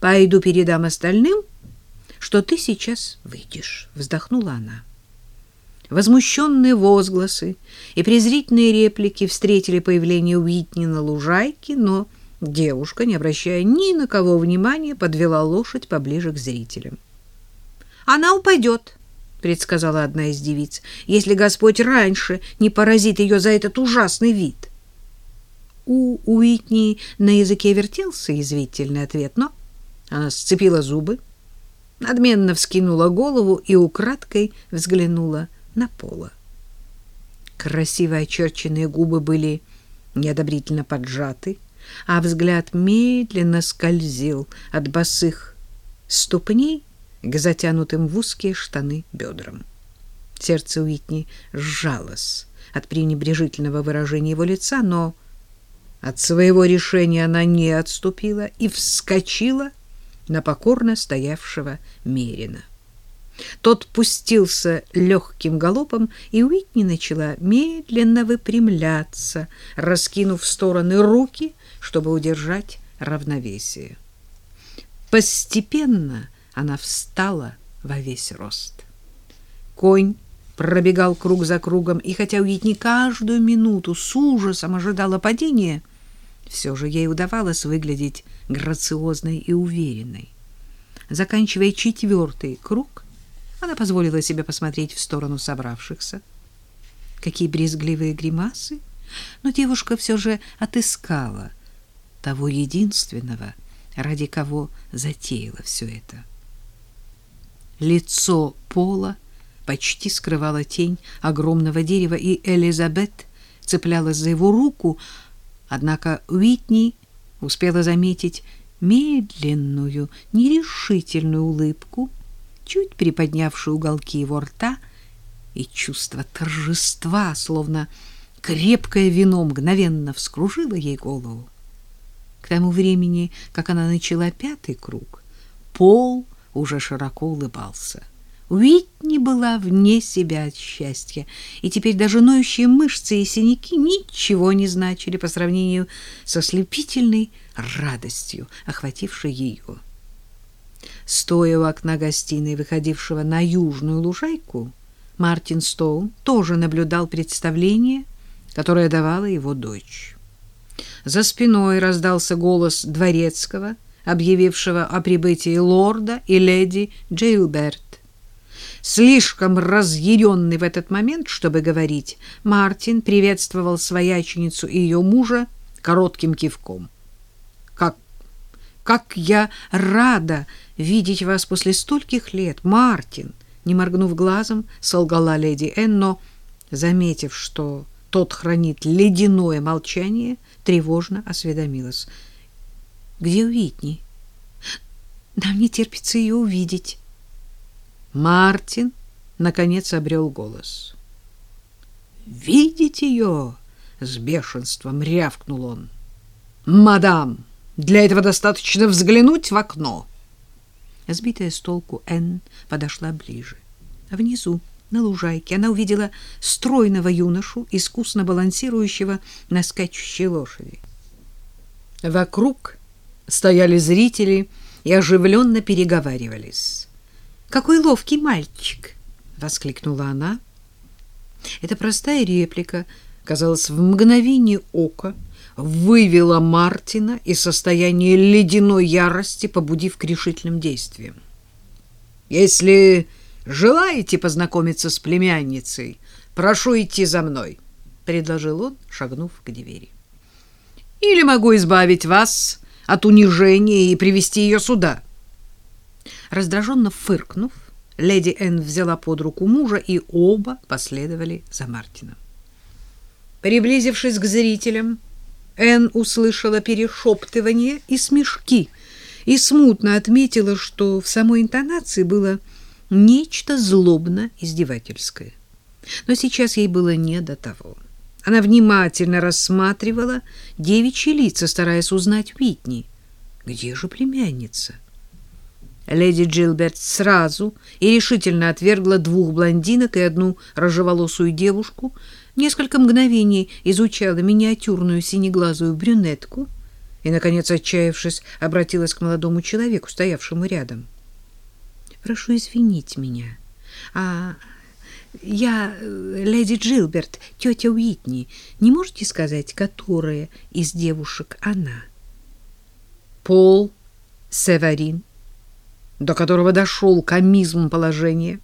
Пойду передам остальным, что ты сейчас выйдешь, вздохнула она. Возмущенные возгласы и презрительные реплики встретили появление Уитни на лужайке, но девушка, не обращая ни на кого внимания, подвела лошадь поближе к зрителям. «Она упадет», — предсказала одна из девиц, «если Господь раньше не поразит ее за этот ужасный вид». У Уитни на языке вертелся язвительный ответ, но она сцепила зубы, надменно вскинула голову и украдкой взглянула на Пола. Красиво очерченные губы были неодобрительно поджаты, а взгляд медленно скользил от босых ступней к затянутым в узкие штаны бедрам. Сердце Уитни сжалось от пренебрежительного выражения его лица, но от своего решения она не отступила и вскочила на покорно стоявшего Мерина. Тот пустился легким галопом, и Уитни начала медленно выпрямляться, раскинув в стороны руки, чтобы удержать равновесие. Постепенно она встала во весь рост. Конь пробегал круг за кругом, и хотя Уитни каждую минуту с ужасом ожидала падения, все же ей удавалось выглядеть грациозной и уверенной. Заканчивая четвертый круг, она позволила себе посмотреть в сторону собравшихся. Какие брезгливые гримасы! Но девушка все же отыскала того единственного, ради кого затеяла все это. Лицо Пола почти скрывала тень огромного дерева, и Элизабет цеплялась за его руку, однако Уитни успела заметить медленную, нерешительную улыбку, чуть приподнявшую уголки его рта, и чувство торжества, словно крепкое вино, мгновенно вскружило ей голову. К тому времени, как она начала пятый круг, Пол уже широко улыбался. Уитни была вне себя от счастья, и теперь даже ноющие мышцы и синяки ничего не значили по сравнению со слепительной радостью, охватившей ее. Стоя у окна гостиной, выходившего на южную лужайку, Мартин Стоун тоже наблюдал представление, которое давала его дочь. За спиной раздался голос дворецкого, объявившего о прибытии лорда и леди Джейлберт. Слишком разъяренный в этот момент, чтобы говорить, Мартин приветствовал свояченицу и ее мужа коротким кивком. «Как, как я рада видеть вас после стольких лет, Мартин!» Не моргнув глазом, солгала леди Энн, но, заметив, что тот хранит ледяное молчание, тревожно осведомилась. «Где Уитни? Нам не терпится ее увидеть». Мартин, наконец, обрел голос. «Видите ее?» — с бешенством рявкнул он. «Мадам, для этого достаточно взглянуть в окно». Сбитая с толку Энн подошла ближе. Внизу, на лужайке, она увидела стройного юношу, искусно балансирующего на скачущей лошади. Вокруг стояли зрители и оживленно переговаривались. Какой ловкий мальчик, воскликнула она. Эта простая реплика, казалось, в мгновение ока вывела Мартина из состояния ледяной ярости, побудив к решительным действиям. Если желаете познакомиться с племянницей, прошу идти за мной, предложил он, шагнув к двери. Или могу избавить вас от унижения и привести ее сюда. Раздраженно фыркнув, леди Энн взяла под руку мужа, и оба последовали за Мартином. Приблизившись к зрителям, Энн услышала перешептывание и смешки и смутно отметила, что в самой интонации было нечто злобно-издевательское. Но сейчас ей было не до того. Она внимательно рассматривала девичьи лица, стараясь узнать Уитни. Где же племянница? — Леди Джилберт сразу и решительно отвергла двух блондинок и одну рыжеволосую девушку, несколько мгновений изучала миниатюрную синеглазую брюнетку и, наконец, отчаявшись, обратилась к молодому человеку, стоявшему рядом. «Прошу извинить меня. А я э, леди Джилберт, тетя Уитни. Не можете сказать, которая из девушек она?» Пол Севарин, до которого дошел комизм положения,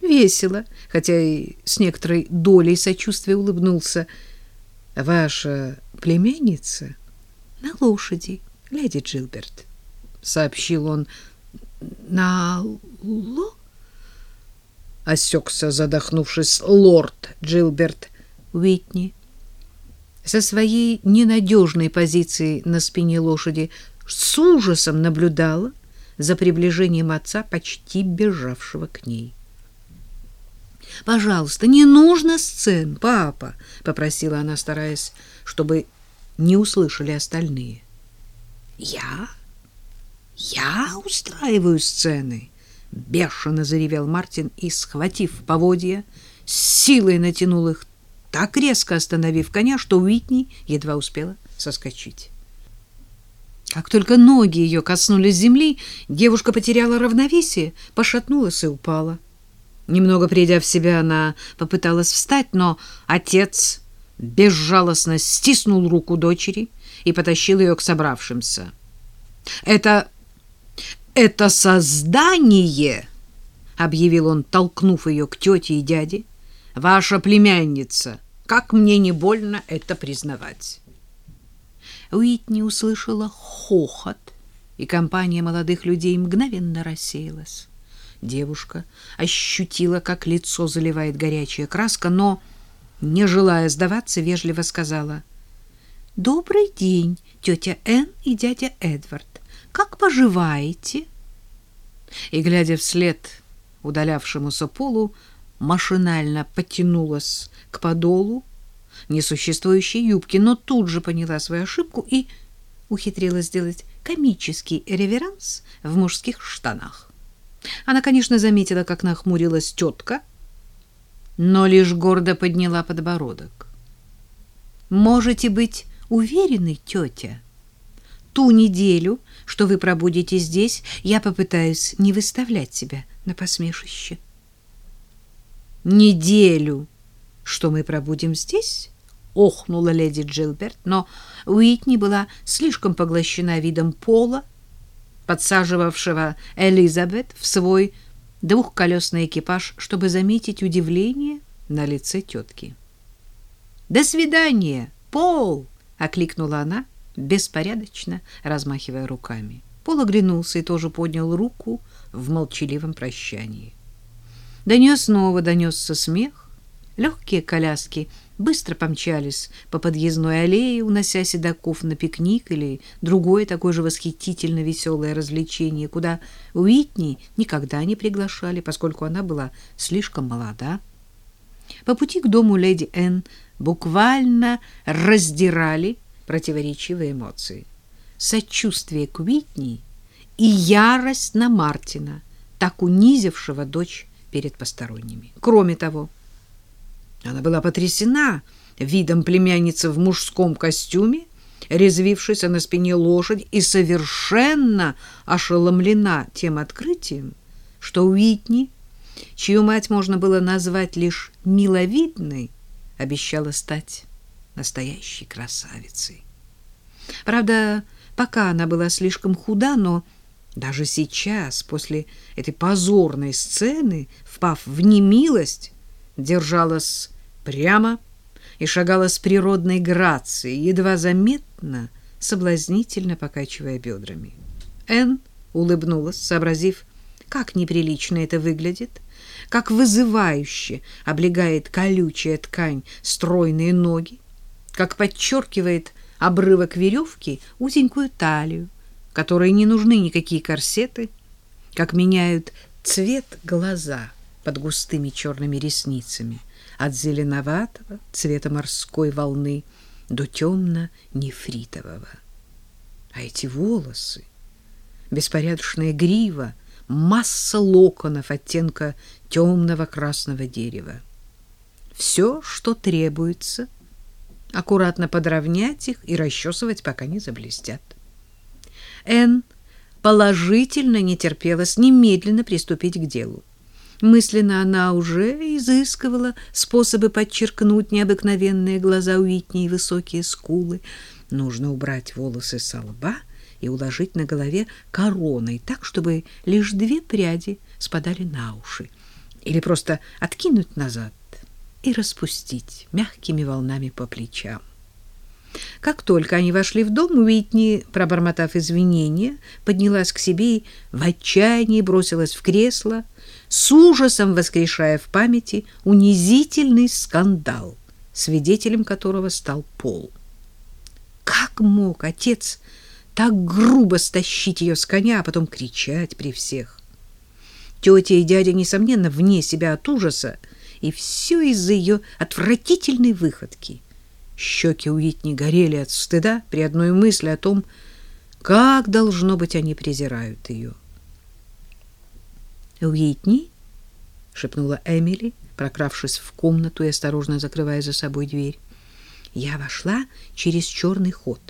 весело, хотя и с некоторой долей сочувствия улыбнулся. «Ваша племянница?» на лошади, леди Джилберт, сообщил он. На ло? Осекся, задохнувшись, лорд Джилберт Уитни. Со своей ненадежной позиции на спине лошади с ужасом наблюдала за приближением отца, почти бежавшего к ней. «Пожалуйста, не нужно сцен, папа!» — попросила она, стараясь, чтобы не услышали остальные. «Я? Я устраиваю сцены!» Бешено заревел Мартин и, схватив поводья, с силой натянул их, так резко остановив коня, что Уитни едва успела соскочить. Как только ноги ее коснулись земли, девушка потеряла равновесие, пошатнулась и упала. Немного придя в себя, она попыталась встать, но отец безжалостно стиснул руку дочери и потащил ее к собравшимся. «Это... это создание!» — объявил он, толкнув ее к тете и дяде. «Ваша племянница! Как мне не больно это признавать!» Уитни услышала хохот, и компания молодых людей мгновенно рассеялась. Девушка ощутила, как лицо заливает горячая краска, но не желая сдаваться, вежливо сказала. «Добрый день, тетя Энн и дядя Эдвард. Как поживаете?» И, глядя вслед удалявшемуся полу, машинально потянулась к подолу несуществующей юбки, но тут же поняла свою ошибку и ухитрилась сделать комический реверанс в мужских штанах. Она, конечно, заметила, как нахмурилась тетка — но лишь гордо подняла подбородок. Можете быть уверены, тетя, ту неделю, что вы пробудете здесь, я попытаюсь не выставлять себя на посмешище. Неделю, что мы пробудем здесь? Охнула леди Джилберт, но Уитни была слишком поглощена видом пола, подсаживавшего Элизабет в свой двухколесный экипаж, чтобы заметить удивление на лице тетки. «До свидания, Пол!» — окликнула она, беспорядочно размахивая руками. Пол оглянулся и тоже поднял руку в молчаливом прощании. До нее снова донесся смех. Легкие коляски быстро помчались по подъездной аллее, унося седаков на пикник или другое такое же восхитительно веселое развлечение, куда Уитни никогда не приглашали, поскольку она была слишком молода. По пути к дому леди Энн буквально раздирали противоречивые эмоции. Сочувствие к Уитни и ярость на Мартина, так унизившего дочь перед посторонними. Кроме того, она была потрясена видом племянницы в мужском костюме, резвившейся на спине лошадь, и совершенно ошеломлена тем открытием, что Уитни, чью мать можно было назвать лишь миловидной, обещала стать настоящей красавицей. Правда, пока она была слишком худа, но даже сейчас, после этой позорной сцены, впав в немилость, держалась прямо и шагала с природной грацией, едва заметно, соблазнительно покачивая бедрами. Энн улыбнулась, сообразив, как неприлично это выглядит, как вызывающе облегает колючая ткань стройные ноги, как подчеркивает обрывок веревки узенькую талию, которой не нужны никакие корсеты, как меняют цвет глаза под густыми черными ресницами — от зеленоватого цвета морской волны до темно-нефритового. А эти волосы, беспорядочная грива, масса локонов оттенка темного красного дерева. Все, что требуется аккуратно подровнять их и расчесывать, пока не заблестят. Энн положительно не терпелась немедленно приступить к делу. Мысленно она уже изыскивала способы подчеркнуть необыкновенные глаза Уитни и высокие скулы. Нужно убрать волосы со лба и уложить на голове короной так, чтобы лишь две пряди спадали на уши. Или просто откинуть назад и распустить мягкими волнами по плечам. Как только они вошли в дом, Уитни, пробормотав извинения, поднялась к себе и в отчаянии бросилась в кресло, с ужасом воскрешая в памяти унизительный скандал, свидетелем которого стал Пол. Как мог отец так грубо стащить ее с коня, а потом кричать при всех? Тетя и дядя, несомненно, вне себя от ужаса, и все из-за ее отвратительной выходки — Щеки Уитни горели от стыда при одной мысли о том, как, должно быть, они презирают ее. «Уитни?» — шепнула Эмили, прокравшись в комнату и осторожно закрывая за собой дверь. «Я вошла через черный ход.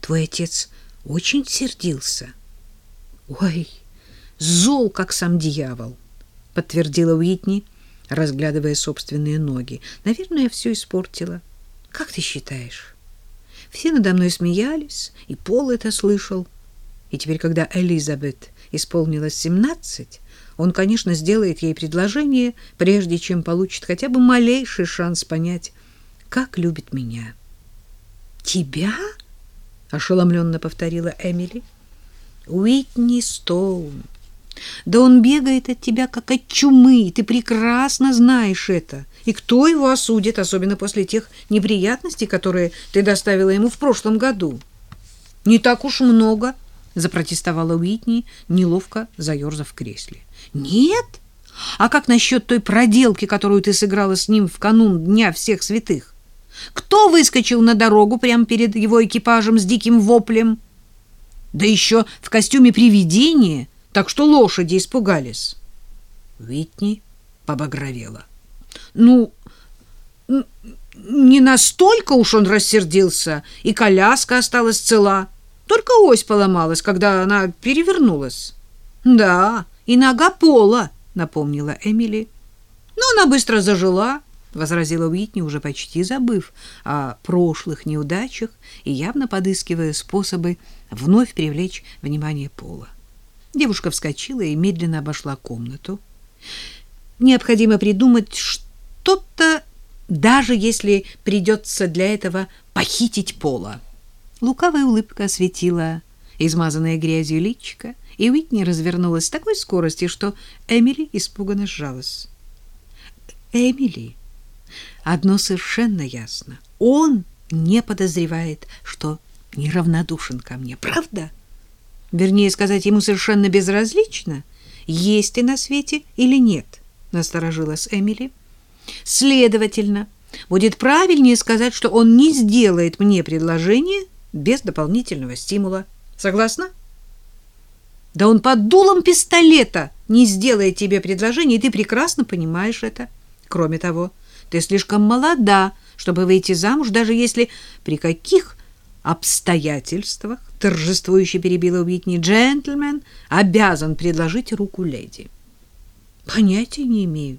Твой отец очень сердился». «Ой, зол, как сам дьявол!» — подтвердила Уитни, разглядывая собственные ноги. «Наверное, я все испортила». Как ты считаешь? Все надо мной смеялись, и Пол это слышал. И теперь, когда Элизабет исполнилось семнадцать, он, конечно, сделает ей предложение, прежде чем получит хотя бы малейший шанс понять, как любит меня. «Тебя?» — ошеломленно повторила Эмили. «Уитни Стоун. Да он бегает от тебя, как от чумы, ты прекрасно знаешь это. И кто его осудит, особенно после тех неприятностей, которые ты доставила ему в прошлом году? Не так уж много, запротестовала Уитни, неловко заерзав в кресле. Нет? А как насчет той проделки, которую ты сыграла с ним в канун Дня всех святых? Кто выскочил на дорогу прямо перед его экипажем с диким воплем? Да еще в костюме привидения, так что лошади испугались. Уитни побагровела. Ну, не настолько уж он рассердился, и коляска осталась цела. Только ось поломалась, когда она перевернулась. Да, и нога пола, напомнила Эмили. Но она быстро зажила, возразила Уитни, уже почти забыв о прошлых неудачах и явно подыскивая способы вновь привлечь внимание пола. Девушка вскочила и медленно обошла комнату. Необходимо придумать, что что-то, даже если придется для этого похитить пола. Лукавая улыбка осветила измазанное грязью личико, и Уитни развернулась с такой скоростью, что Эмили испуганно сжалась. Эмили, одно совершенно ясно. Он не подозревает, что неравнодушен ко мне, правда? Вернее сказать, ему совершенно безразлично, есть ты на свете или нет, насторожилась Эмили. Следовательно, будет правильнее сказать, что он не сделает мне предложение без дополнительного стимула. Согласна? Да он под дулом пистолета не сделает тебе предложение, и ты прекрасно понимаешь это. Кроме того, ты слишком молода, чтобы выйти замуж, даже если при каких обстоятельствах, торжествующе перебила Уитни, джентльмен обязан предложить руку леди. Понятия не имею.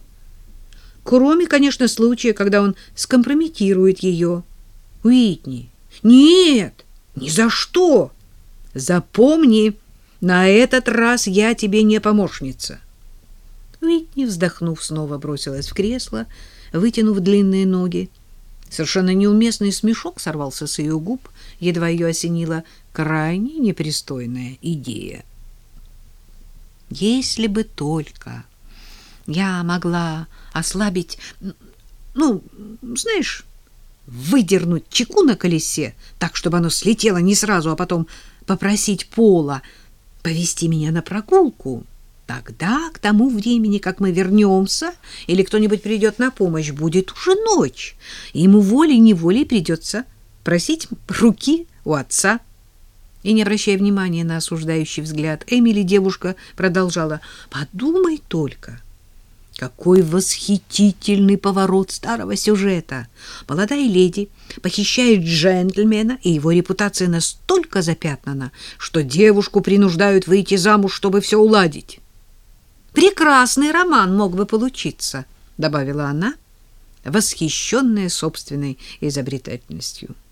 Кроме, конечно, случая, когда он скомпрометирует ее. Уитни, нет, ни за что. Запомни, на этот раз я тебе не помощница. Уитни, вздохнув, снова бросилась в кресло, вытянув длинные ноги. Совершенно неуместный смешок сорвался с ее губ, едва ее осенила крайне непристойная идея. Если бы только я могла ослабить, ну, знаешь, выдернуть чеку на колесе, так, чтобы оно слетело не сразу, а потом попросить Пола повести меня на прогулку. Тогда, к тому времени, как мы вернемся, или кто-нибудь придет на помощь, будет уже ночь, и ему волей-неволей придется просить руки у отца. И, не обращая внимания на осуждающий взгляд Эмили, девушка продолжала, «Подумай только». Какой восхитительный поворот старого сюжета! Молодая леди похищает джентльмена, и его репутация настолько запятнана, что девушку принуждают выйти замуж, чтобы все уладить. Прекрасный роман мог бы получиться, добавила она, восхищенная собственной изобретательностью.